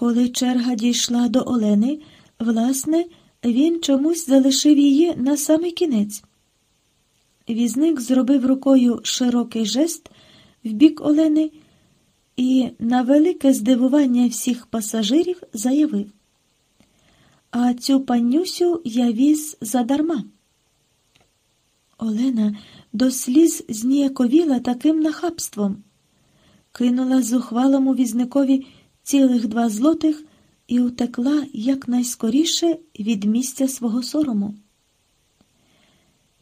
Коли черга дійшла до Олени, власне, він чомусь залишив її на самий кінець. Візник зробив рукою широкий жест в бік Олени і, на велике здивування всіх пасажирів, заявив: А цю панюсю я віз задарма. Олена до сліз зніяковіла таким нахабством, кинула зухвалому візникові цілих два злотих і утекла якнайскоріше від місця свого сорому.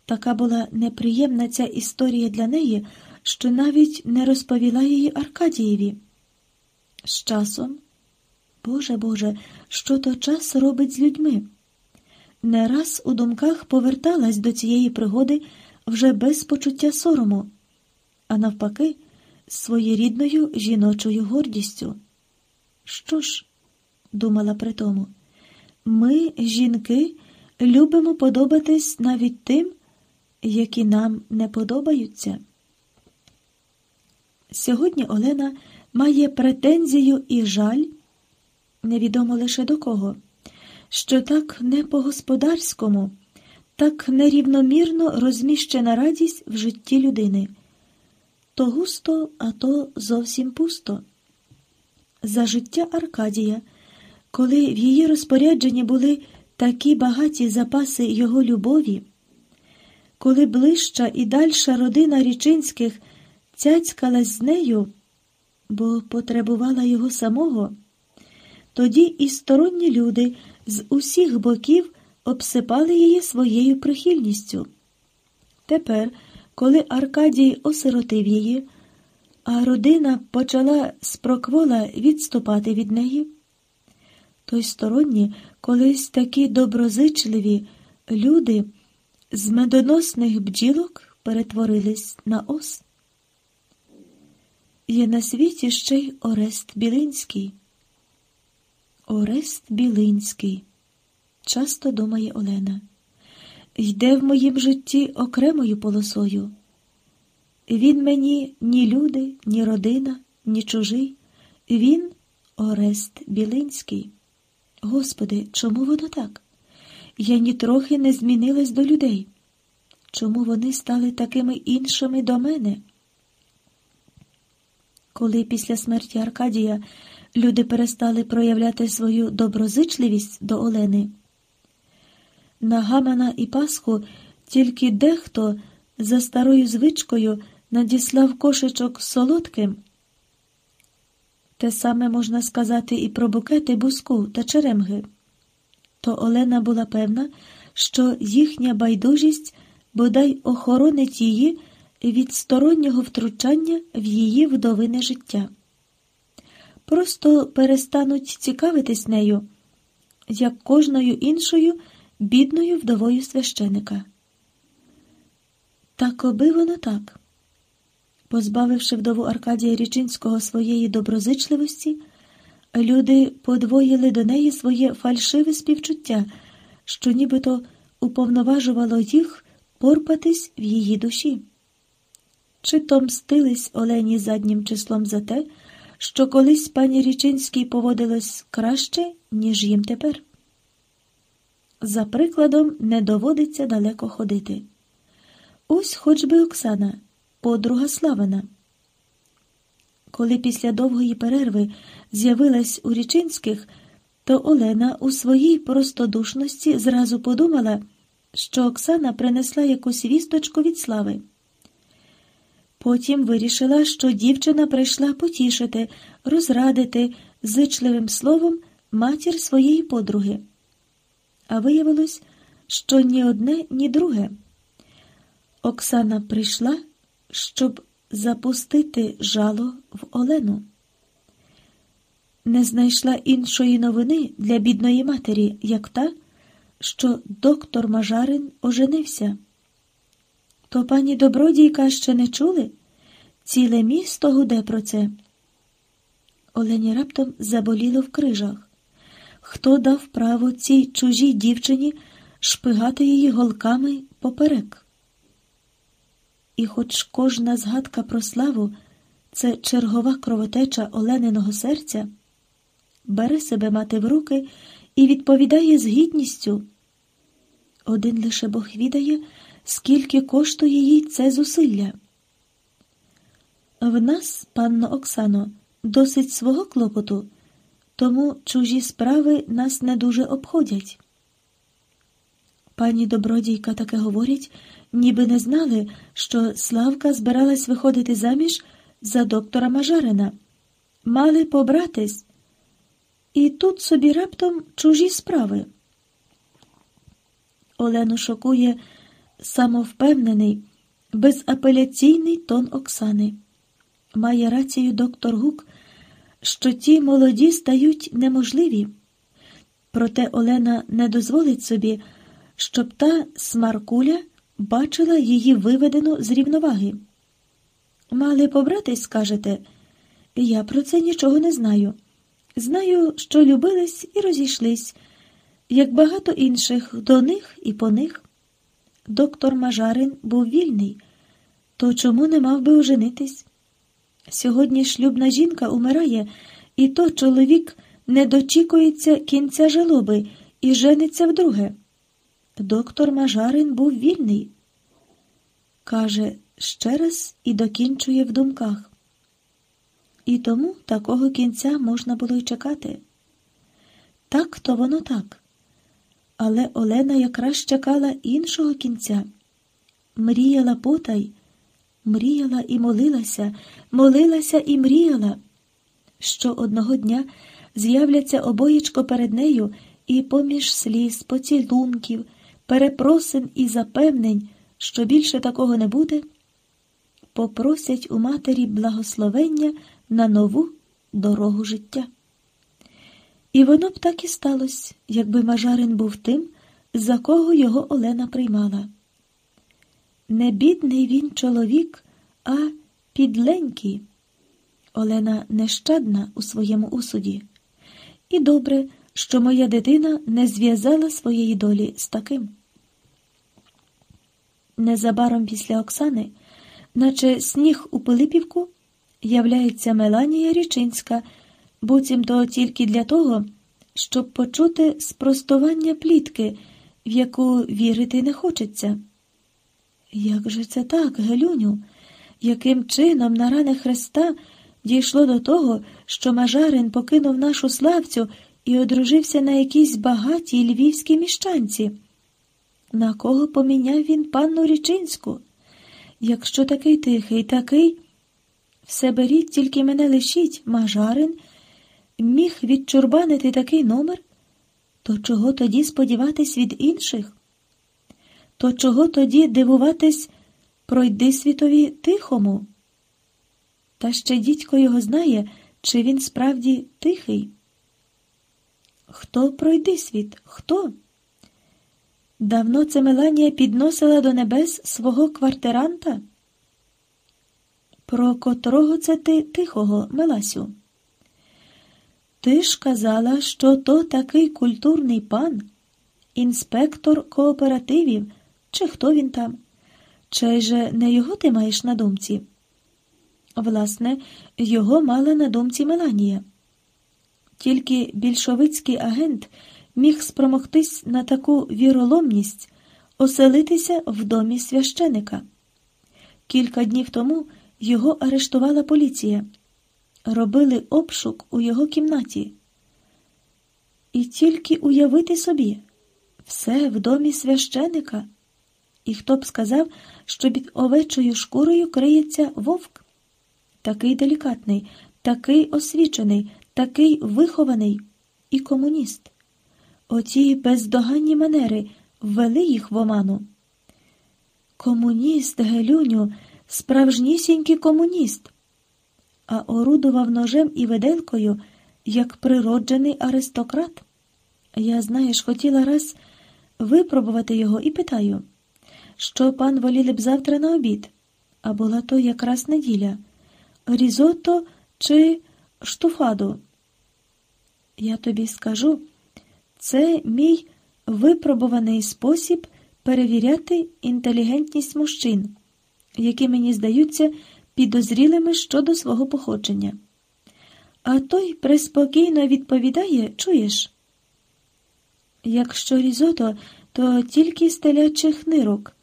Така була неприємна ця історія для неї, що навіть не розповіла її Аркадієві. З часом, Боже Боже, що то час робить з людьми? Не раз у думках поверталась до цієї пригоди вже без почуття сорому, а навпаки, своєрідною жіночою гордістю. Що ж, думала при тому, ми, жінки, любимо подобатись навіть тим, які нам не подобаються. Сьогодні Олена має претензію і жаль, невідомо лише до кого, що так не по-господарському, так нерівномірно розміщена радість в житті людини. То густо, а то зовсім пусто. За життя Аркадія, коли в її розпорядженні були такі багаті запаси його любові, коли ближча і дальша родина річинських цяцькалась з нею, бо потребувала його самого, тоді і сторонні люди з усіх боків обсипали її своєю прихильністю. Тепер, коли Аркадій осиротив її, а родина почала спроквола відступати від неї, то й сторонні, колись такі доброзичливі люди з медоносних бджілок перетворились на ос. Є на світі ще й Орест Білинський. Орест Білинський, часто думає Олена, йде в моїм житті окремою полосою. Він мені ні люди, ні родина, ні чужий. Він Орест Білинський. Господи, чому воно так? Я нітрохи не змінилась до людей. Чому вони стали такими іншими до мене? Коли після смерті Аркадія люди перестали проявляти свою доброзичливість до Олени, на Гамана і Пасху тільки дехто за старою звичкою надіслав кошечок солодким. Те саме можна сказати і про букети буску та черемги. То Олена була певна, що їхня байдужість бодай охоронить її від стороннього втручання в її вдовине життя. Просто перестануть цікавитись нею, як кожною іншою бідною вдовою священика. Так оби воно так. Позбавивши вдову Аркадія Річинського своєї доброзичливості, люди подвоїли до неї своє фальшиве співчуття, що нібито уповноважувало їх порпатись в її душі. Чи то мстились Олені заднім числом за те, що колись пані Річинській поводилось краще, ніж їм тепер? За прикладом не доводиться далеко ходити. Ось хоч би Оксана подруга Славина. Коли після довгої перерви з'явилась у Річинських, то Олена у своїй простодушності зразу подумала, що Оксана принесла якусь вісточку від слави. Потім вирішила, що дівчина прийшла потішити, розрадити зичливим словом матір своєї подруги. А виявилось, що ні одне, ні друге. Оксана прийшла щоб запустити жало в Олену. Не знайшла іншої новини для бідної матері, як та, що доктор Мажарин оженився. То пані добродійка ще не чули? Ціле місто гуде про це. Олені раптом заболіло в крижах. Хто дав право цій чужій дівчині шпигати її голками поперек? І хоч кожна згадка про славу це чергова кровотеча Олениного серця, бере себе мати в руки і відповідає з гідністю. Один лише Бог відає, скільки коштує їй це зусилля. В нас, панно Оксано, досить свого клопоту, тому чужі справи нас не дуже обходять. Пані добродійка таке говорять, ніби не знали, що Славка збиралась виходити заміж за доктора Мажарина. Мали побратись, і тут собі раптом чужі справи. Олену шокує самовпевнений, безапеляційний тон Оксани. Має рацію доктор Гук, що ті молоді стають неможливі. Проте Олена не дозволить собі, щоб та смаркуля бачила її виведену з рівноваги. Мали побратись, скажете, я про це нічого не знаю. Знаю, що любились і розійшлись, як багато інших до них і по них. Доктор Мажарин був вільний, то чому не мав би оженитись? Сьогодні шлюбна жінка умирає, і то чоловік не дочікується кінця жалоби і жениться вдруге. Доктор Мажарин був вільний. Каже ще раз і докінчує в думках. І тому такого кінця можна було й чекати. Так то воно так. Але Олена якраз чекала іншого кінця. Мріяла потай, мріяла і молилася, молилася і мріяла, що одного дня з'являться обоєчко перед нею і поміж сліз, поцілунків, перепросин і запевнень, що більше такого не буде, попросять у матері благословення на нову дорогу життя. І воно б так і сталося, якби Мажарин був тим, за кого його Олена приймала. Не бідний він чоловік, а підленький. Олена нещадна у своєму усуді. І добре, що моя дитина не зв'язала своєї долі з таким. Незабаром після Оксани, наче сніг у Пилипівку, являється Меланія Річинська, буцімто тільки для того, щоб почути спростування плітки, в яку вірити не хочеться. Як же це так, Гелюню? Яким чином на рани Христа дійшло до того, що Мажарин покинув нашу славцю і одружився на якійсь багатій львівській міщанці? На кого поміняв він панну Річинську? Якщо такий тихий, такий, все беріть, тільки мене лишіть, Мажарин, міг відчурбанити такий номер, то чого тоді сподіватись від інших? То чого тоді дивуватись пройди світові тихому? Та ще дідько його знає, чи він справді тихий. Хто пройди світ? Хто? Давно це Меланія підносила до небес свого квартиранта? Про котрого це ти тихого, Меласю? Ти ж казала, що то такий культурний пан, інспектор кооперативів, чи хто він там? Чи же не його ти маєш на думці? Власне, його мала на думці Меланія. Тільки більшовицький агент міг спромогтись на таку віроломність оселитися в домі священика. Кілька днів тому його арештувала поліція, робили обшук у його кімнаті. І тільки уявити собі все в домі священика. І хто б сказав, що під овечою шкурою криється вовк? Такий делікатний, такий освічений, такий вихований і комуніст. Оті бездоганні манери ввели їх в оману. Комуніст, Гелюню, справжнісінький комуніст, а орудував ножем і виделкою, як природжений аристократ. Я, знаєш, хотіла раз випробувати його і питаю, що пан воліли б завтра на обід, а була то якраз неділя, різотто чи штуфаду. Я тобі скажу, це мій випробуваний спосіб перевіряти інтелігентність мужчин, які мені здаються підозрілими щодо свого походження. А той приспокійно відповідає, чуєш? Якщо різото, то тільки стелячих нирок,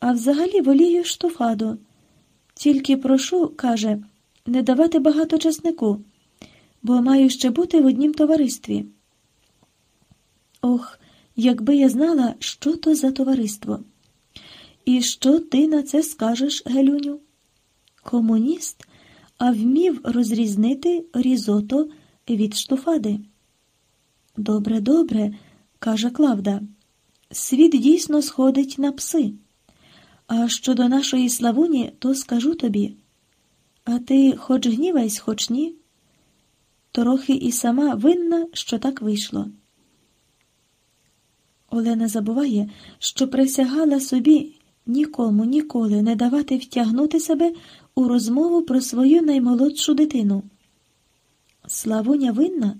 а взагалі волію штофаду. Тільки прошу, каже, не давати багато часнику, бо маю ще бути в однім товаристві. Ох, якби я знала, що то за товариство. І що ти на це скажеш, Гелюню? Комуніст, а вмів розрізнити різото від штуфади. Добре, добре, каже Клавда. Світ дійсно сходить на пси. А щодо нашої славуні, то скажу тобі. А ти хоч гнівайсь, хоч ні, трохи і сама винна, що так вийшло. Олена забуває, що присягала собі нікому ніколи не давати втягнути себе у розмову про свою наймолодшу дитину. Славуня винна?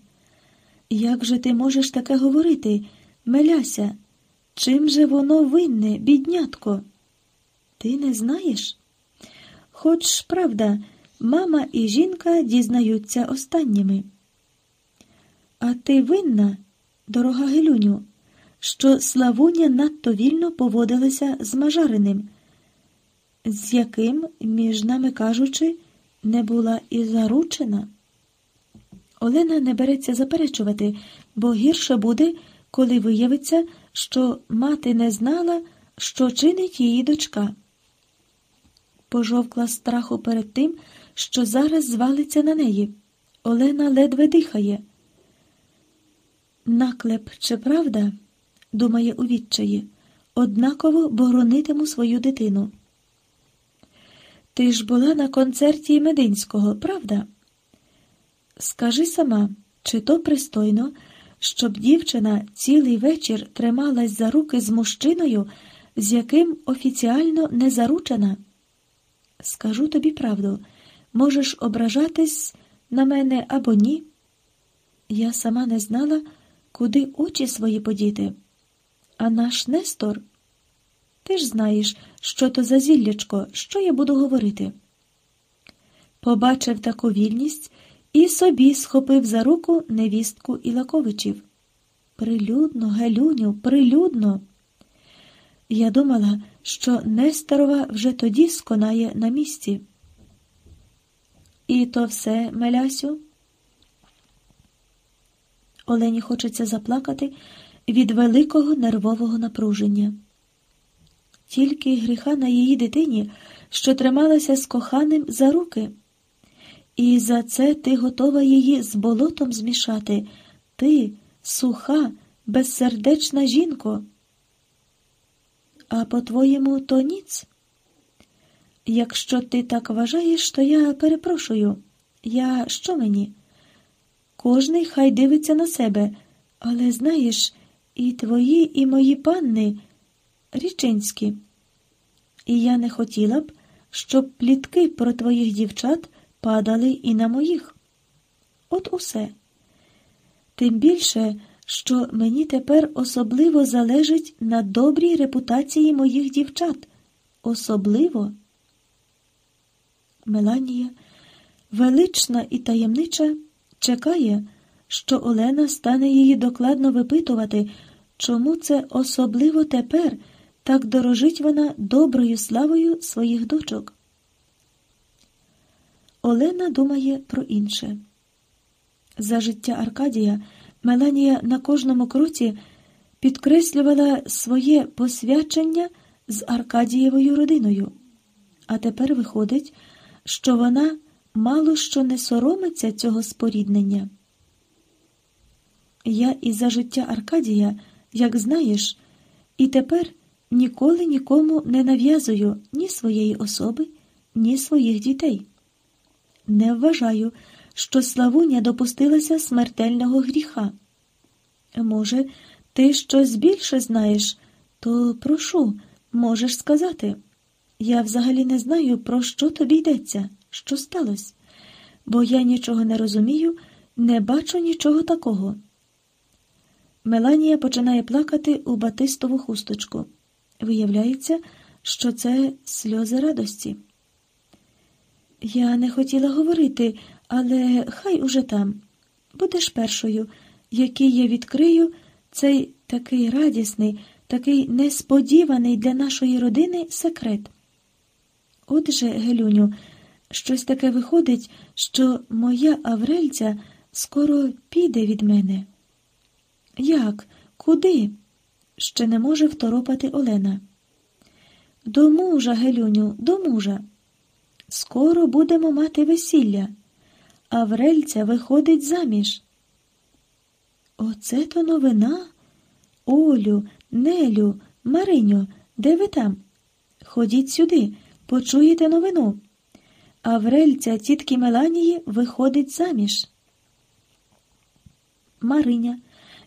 Як же ти можеш таке говорити, Меляся? Чим же воно винне, біднятко? Ти не знаєш? Хоч правда, мама і жінка дізнаються останніми. А ти винна, дорога Гелюню, що Славуня надто вільно поводилася з мажариним, з яким, між нами кажучи, не була і заручена. Олена не береться заперечувати, бо гірше буде, коли виявиться, що мати не знала, що чинить її дочка. Пожовкла страху перед тим, що зараз звалиться на неї. Олена ледве дихає. Наклеп, чи правда? Думає у відчаї, однаково боронитиму свою дитину. Ти ж була на концерті Мединського, правда? Скажи сама, чи то пристойно, щоб дівчина цілий вечір трималась за руки з мужчиною, з яким офіціально не заручена? Скажу тобі правду, можеш ображатись на мене або ні. Я сама не знала, куди очі свої подіти. А наш Нестор, ти ж знаєш, що то за зіллячко, що я буду говорити. Побачив таку вільність і собі схопив за руку невістку Ілаковичів. Прилюдно, Гелюню, прилюдно. Я думала, що Несторова вже тоді сконає на місці. І то все, Мелясю. Олені хочеться заплакати від великого нервового напруження. Тільки гріха на її дитині, що трималася з коханим за руки. І за це ти готова її з болотом змішати. Ти суха, безсердечна жінко. А по-твоєму, то ніц? Якщо ти так вважаєш, то я перепрошую. Я що мені? Кожний хай дивиться на себе, але знаєш, і твої, і мої панни річинські. І я не хотіла б, щоб плітки про твоїх дівчат падали і на моїх. От усе. Тим більше, що мені тепер особливо залежить на добрій репутації моїх дівчат. Особливо. Меланія, велична і таємнича, чекає, що Олена стане її докладно випитувати, чому це особливо тепер так дорожить вона доброю славою своїх дочок. Олена думає про інше. За життя Аркадія Меланія на кожному кроці підкреслювала своє посвячення з Аркадієвою родиною, а тепер виходить, що вона мало що не соромиться цього споріднення. Я і за життя Аркадія, як знаєш, і тепер ніколи нікому не нав'язую ні своєї особи, ні своїх дітей. Не вважаю, що Славуня допустилася смертельного гріха. Може, ти щось більше знаєш, то прошу, можеш сказати. Я взагалі не знаю, про що тобі йдеться, що сталося, бо я нічого не розумію, не бачу нічого такого. Меланія починає плакати у батистову хусточку. Виявляється, що це сльози радості. Я не хотіла говорити, Але хай уже там. Будеш першою, який я відкрию цей такий радісний, такий несподіваний для нашої родини секрет. Отже, Гелюню, щось таке виходить, що моя Аврельця скоро піде від мене. Як? Куди? Ще не може второпати Олена. До мужа, Гелюню, до мужа. Скоро будемо мати весілля. Аврельця виходить заміж. Оце то новина. Олю, Нелю, Мариню, де ви там? Ходіть сюди, почуєте новину. Аврельця тітки Меланії виходить заміж. Мариня,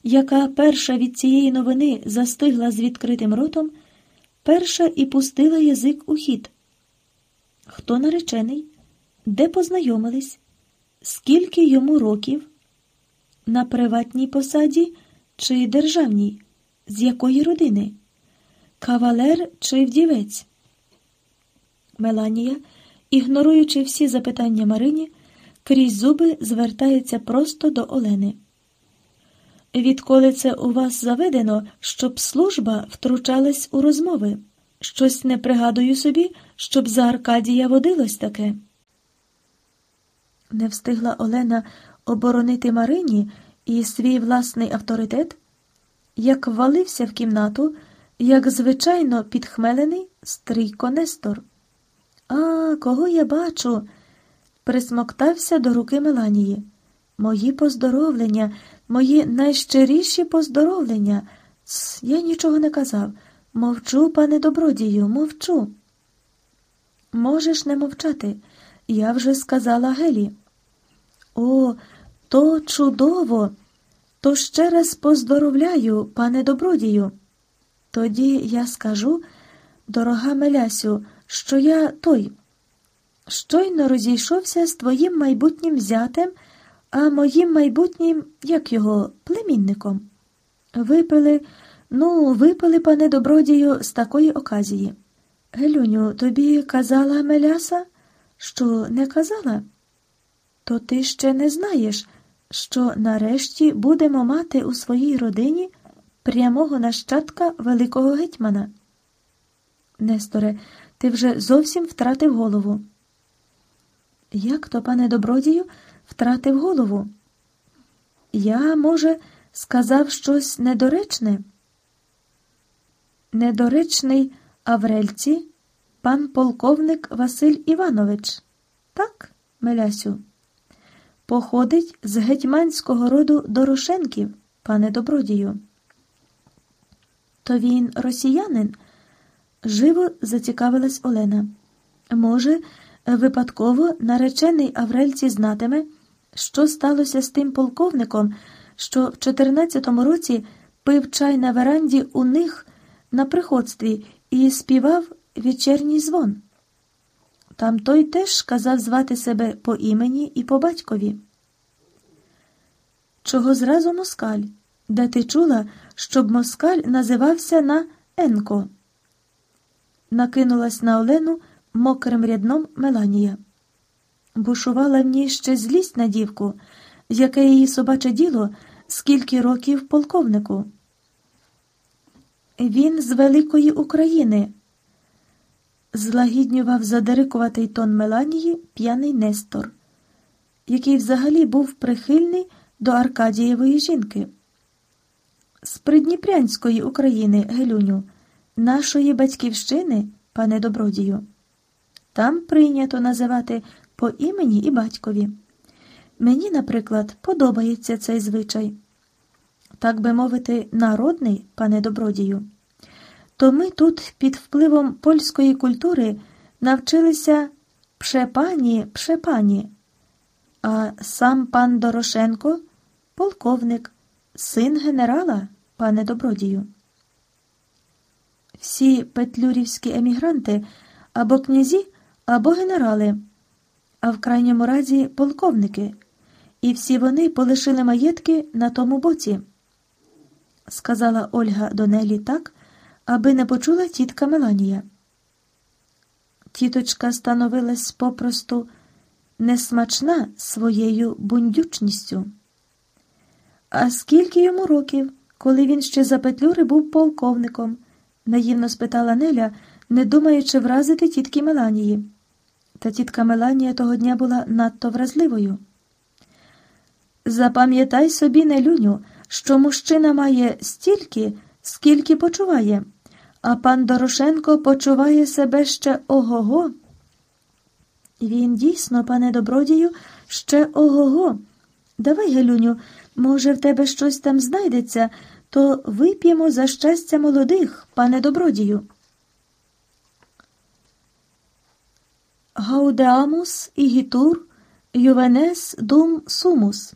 яка перша від цієї новини застигла з відкритим ротом, перша і пустила язик у хід. Хто наречений? Де познайомились? Скільки йому років? На приватній посаді чи державній? З якої родини? Кавалер чи вдівець? Меланія, ігноруючи всі запитання Марині, крізь зуби звертається просто до Олени. Відколи це у вас заведено, щоб служба втручалась у розмови? Щось не пригадую собі, щоб за Аркадія водилось таке. Не встигла Олена оборонити Марині і свій власний авторитет, як ввалився в кімнату, як звичайно підхмелений стрійко Нестор. А, кого я бачу? присмоктався до руки Меланії. Мої поздоровлення, мої найщиріші поздоровлення. Ц, я нічого не казав. Мовчу, пане добродію, мовчу. Можеш не мовчати. Я вже сказала Гелі. О, то чудово. То ще раз поздоровляю, пане добродію. Тоді я скажу, дорога Мелясю, що я той. Щойно розійшовся з твоїм майбутнім зятем, а моїм майбутнім, як його, племінником. Випили, ну, випили, пане добродію, з такої оказії. Гелюню, тобі казала Меляса, що не казала? То ти ще не знаєш, що нарешті будемо мати у своїй родині прямого нащадка великого гетьмана. Несторе, ти вже зовсім втратив голову. Як то, пане добродію, втратив голову? Я, може, сказав щось недоречне? Недоречний Аврельці, пан полковник Василь Іванович. Так, Мелясю? Походить з гетьманського роду Дорошенків, пане добродію. То він росіянин? Живо зацікавилась Олена. Може, випадково наречений Аврельці знатиме, що сталося з тим полковником, що в 14-му році пив чай на веранді у них на приходстві і співав вечірній дзвон. Там той теж казав звати себе по імені і по батькові. Чого зразу москаль? Де ти чула, щоб москаль називався на Енко? Накинулась на Олену мокрим рядном Меланія. Бушувала в ній ще злість на дівку, яке її собаче діло, скільки років полковнику. Він з великої України злагіднював задирикуватий тон Меланії п'яний Нестор, який взагалі був прихильний до Аркадієвої жінки. З Придніпрянської України, Гелюню, нашої батьківщини, пане добродію. Там прийнято називати по імені і батькові. Мені, наприклад, подобається цей звичай. Так би мовити, народний, пане добродію то ми тут під впливом польської культури навчилися пшепані, пшепані, а сам пан Дорошенко полковник, син генерала, пане добродію. Всі петлюрівські емігранти або князі, або генерали, а в крайньому разі полковники, і всі вони полишили маєтки на тому боці, сказала Ольга Донелі так аби не почула тітка Меланія. Тіточка становилась попросту несмачна своєю бундючністю. А скільки йому років, коли він ще за петлюри був полковником? наївно спитала Неля, не думаючи вразити тітки Меланії. Та тітка Меланія того дня була надто вразливою. Запам'ятай собі, Нелюню, що мужчина має стільки, скільки почуває, а пан Дорошенко почуває себе ще ого-го. Він дійсно, пане добродію, ще ого-го. Давай, Гелюню, може, в тебе щось там знайдеться, то вип'ємо за щастя молодих, пане добродію. Гаудеамус ігітур ювенес дум сумус.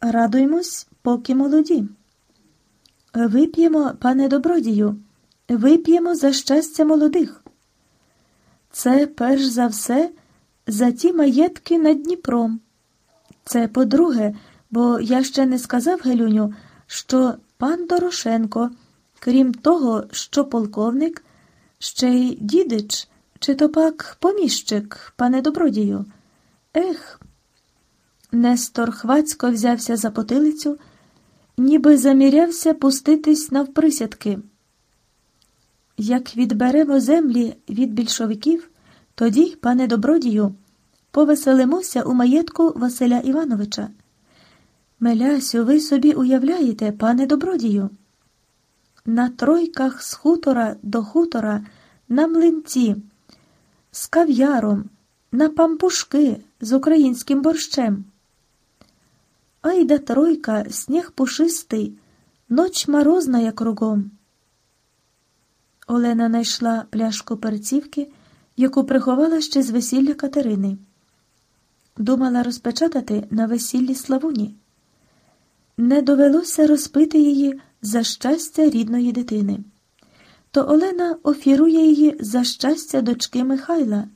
Радуймось, поки молоді. Вип'ємо, пане добродію, вип'ємо за щастя молодих. Це перш за все за ті маєтки над Дніпром. Це по-друге, бо я ще не сказав Гелюню, що пан Дорошенко, крім того, що полковник, ще й дідич, чи то пак поміщик, пане добродію. Ех. Нестор хвацько взявся за потилицю, ніби замірявся пуститись навприсядки. Як відберемо землі від більшовиків, тоді, пане добродію, повеселимося у маєтку Василя Івановича. Мелясю, ви собі уявляєте, пане добродію? На тройках з хутора до хутора, на млинці, з кав'яром, на пампушки з українським борщем. Айда тройка, сніг пушистий, ноч морозна, як кругом. Олена знайшла пляшку перцівки, яку приховала ще з весілля Катерини. Думала розпечатати на весіллі Славуні. Не довелося розпити її за щастя рідної дитини. То Олена офірує її за щастя дочки Михайла.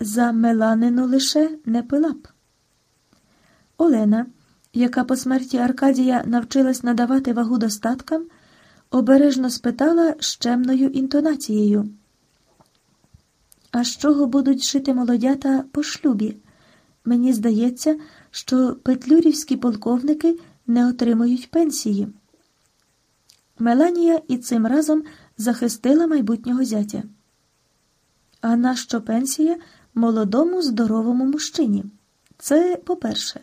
За Меланину лише не пила б. Олена, яка по смерті Аркадія навчилась надавати вагу достаткам, обережно спитала щемною інтонацією. А з чого будуть жити молодята по шлюбі? Мені здається, що петлюрівські полковники не отримують пенсії. Меланія і цим разом захистила майбутнього зятя. А нащо пенсія молодому здоровому мужчині? Це по-перше.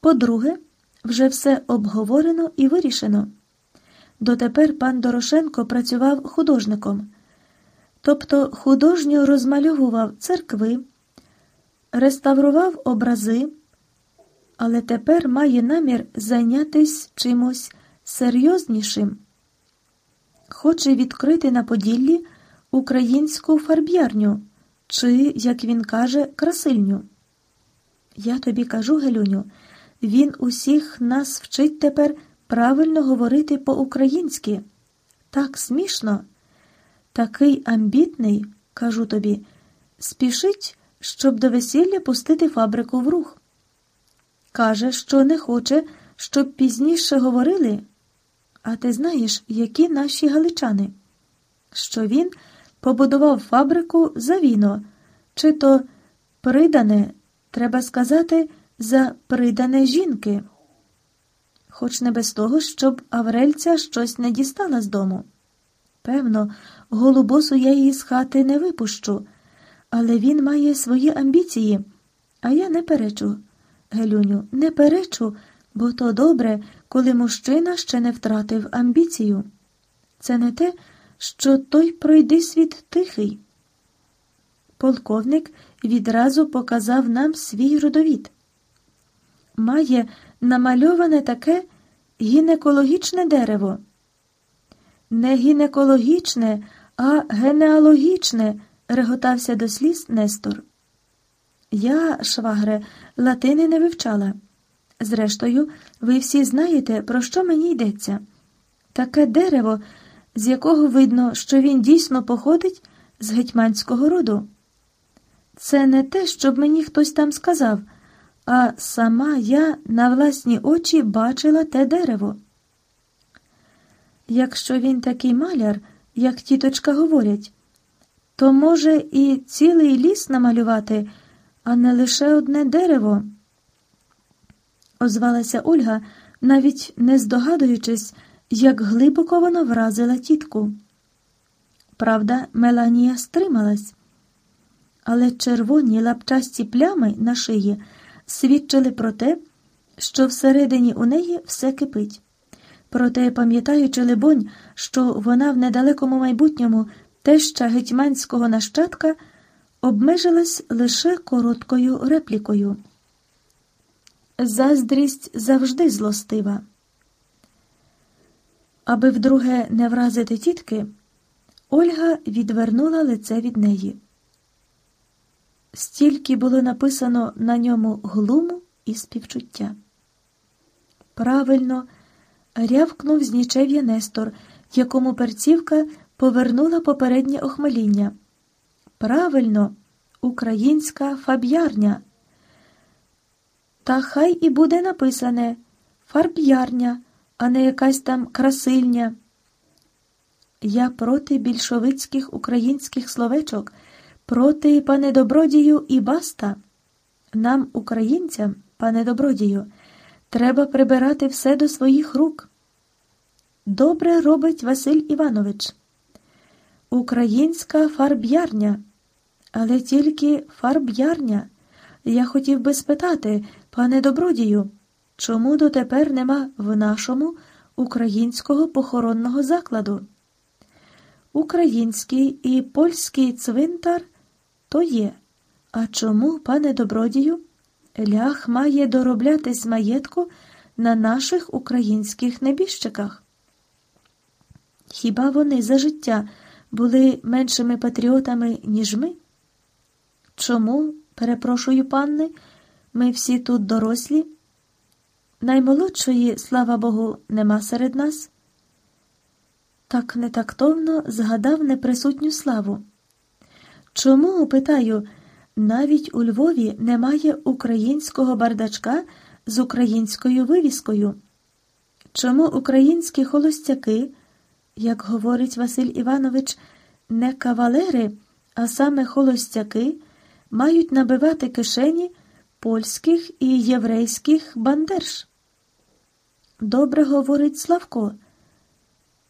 По-друге, вже все обговорено і вирішено. Дотепер пан Дорошенко працював художником, тобто художньо розмальовував церкви, реставрував образи, але тепер має намір зайнятися чимось серйознішим. Хоче відкрити на Поділлі українську фарб'ярню чи, як він каже, красильню. Я тобі кажу, Гелюню, він усіх нас вчить тепер правильно говорити по-українськи. Так смішно, такий амбітний, кажу тобі, спішить, щоб до весілля пустити фабрику в рух. Каже, що не хоче, щоб пізніше говорили. А ти знаєш, які наші галичани? Що він побудував фабрику за віно, чи то придане, треба сказати, за придане жінки хоч не без того, щоб Аврельця щось не дістала з дому. Певно, голубосу я її з хати не випущу, але він має свої амбіції, а я не перечу. Гелюню, не перечу, бо то добре, коли мужчина ще не втратив амбіцію. Це не те, що той пройди світ тихий. Полковник відразу показав нам свій родовід. Має намальоване таке гінекологічне дерево. Не гінекологічне, а генеалогічне, реготався до сліз Нестор. Я, швагре, латини не вивчала. Зрештою, ви всі знаєте, про що мені йдеться. Таке дерево, з якого видно, що він дійсно походить з гетьманського роду. Це не те, щоб мені хтось там сказав а сама я на власні очі бачила те дерево. Якщо він такий маляр, як тіточка говорять, то може і цілий ліс намалювати, а не лише одне дерево. Озвалася Ольга, навіть не здогадуючись, як глибоко вона вразила тітку. Правда, Меланія стрималась, але червоні лапчасті плями на шиї свідчили про те, що всередині у неї все кипить. Проте, пам'ятаючи, либонь, що вона в недалекому майбутньому теща гетьманського нащадка, обмежилась лише короткою реплікою. Заздрість завжди злостива. Аби вдруге не вразити тітки, Ольга відвернула лице від неї. Стільки було написано на ньому глуму і співчуття. Правильно, рявкнув з нічев'я Нестор, якому перцівка повернула попереднє охмеління. Правильно, українська фаб'ярня. Та хай і буде написане фарб'ярня, а не якась там красильня. Я проти більшовицьких українських словечок, проти пане добродію і баста. Нам, українцям, пане добродію, треба прибирати все до своїх рук. Добре робить Василь Іванович. Українська фарб'ярня, але тільки фарб'ярня. Я хотів би спитати, пане добродію, чому дотепер нема в нашому українського похоронного закладу? Український і польський цвинтар то є. А чому, пане добродію, лях має дороблятись маєтку на наших українських небіжчиках? Хіба вони за життя були меншими патріотами, ніж ми? Чому, перепрошую, панни, ми всі тут дорослі? Наймолодшої, слава Богу, нема серед нас. Так нетактовно згадав неприсутню славу. Чому, питаю, навіть у Львові немає українського бардачка з українською вивіскою? Чому українські холостяки, як говорить Василь Іванович, не кавалери, а саме холостяки, мають набивати кишені польських і єврейських бандерш? Добре говорить Славко.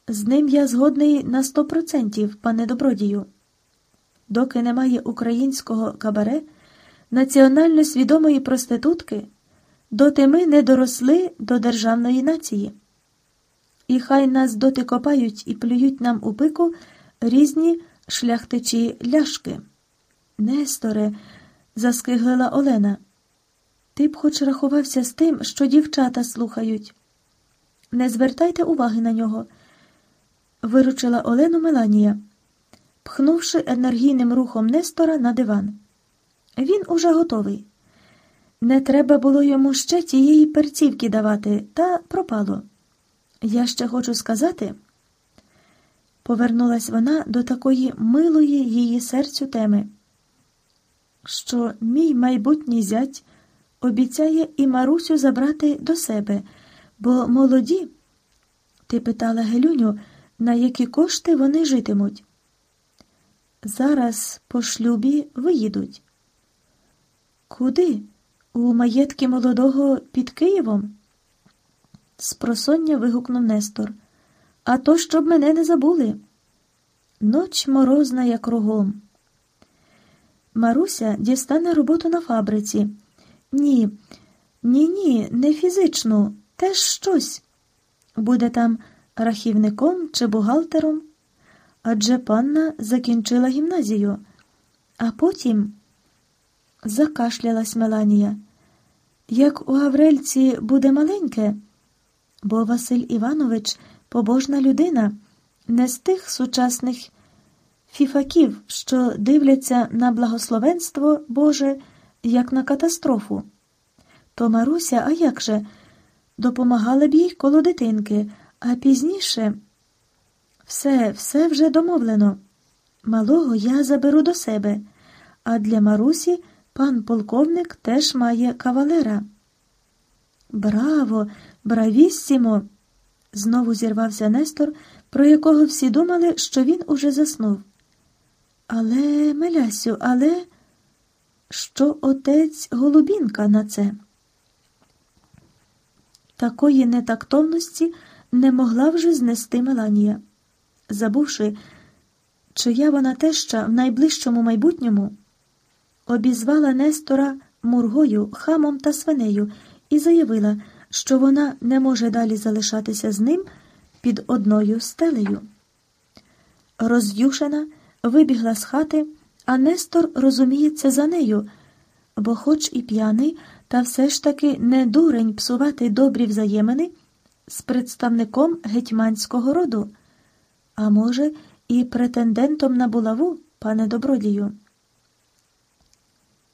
З ним я згодний на сто процентів, пане добродію. Доки немає українського кабаре, національно свідомої проститутки, доти ми не доросли до державної нації. І хай нас доти копають і плюють нам у пику різні шляхтичі ляшки. Несторе, заскиглила Олена, ти б хоч рахувався з тим, що дівчата слухають. Не звертайте уваги на нього виручила Олену Меланія, пхнувши енергійним рухом Нестора на диван. Він уже готовий. Не треба було йому ще тієї перцівки давати, та пропало. Я ще хочу сказати. Повернулась вона до такої милої її серцю теми, що мій майбутній зять обіцяє і Марусю забрати до себе, бо молоді, ти питала Гелюню, на які кошти вони житимуть. Зараз по шлюбі виїдуть. Куди? У маєтки молодого під Києвом? Спросоння вигукнув Нестор. А то, щоб мене не забули. Ноч морозна, як рогом. Маруся дістане роботу на фабриці. Ні, ні, ні, не фізичну, теж щось. Буде там рахівником чи бухгалтером, адже панна закінчила гімназію, а потім закашлялась Меланія. Як у Гаврельці буде маленьке, бо Василь Іванович побожна людина, не з тих сучасних фіфаків, що дивляться на благословенство Боже як на катастрофу. То Маруся, а як же, допомагала б їй коло дитинки, а пізніше все, все вже домовлено. Малого я заберу до себе, а для Марусі пан полковник теж має кавалера. Браво, бравіссімо! Знову зірвався Нестор, про якого всі думали, що він уже заснув. Але, Мелясю, але що отець Голубінка на це? Такої нетактовності не могла вже знести Меланія. Забувши, чия вона теща в найближчому майбутньому, обізвала Нестора мургою, хамом та свинею і заявила, що вона не може далі залишатися з ним під одною стелею. Роз'юшена, вибігла з хати, а Нестор розуміється за нею, бо, хоч і п'яний, та все ж таки не дурень псувати добрі взаємини з представником гетьманського роду, а може, і претендентом на булаву, пане добродію.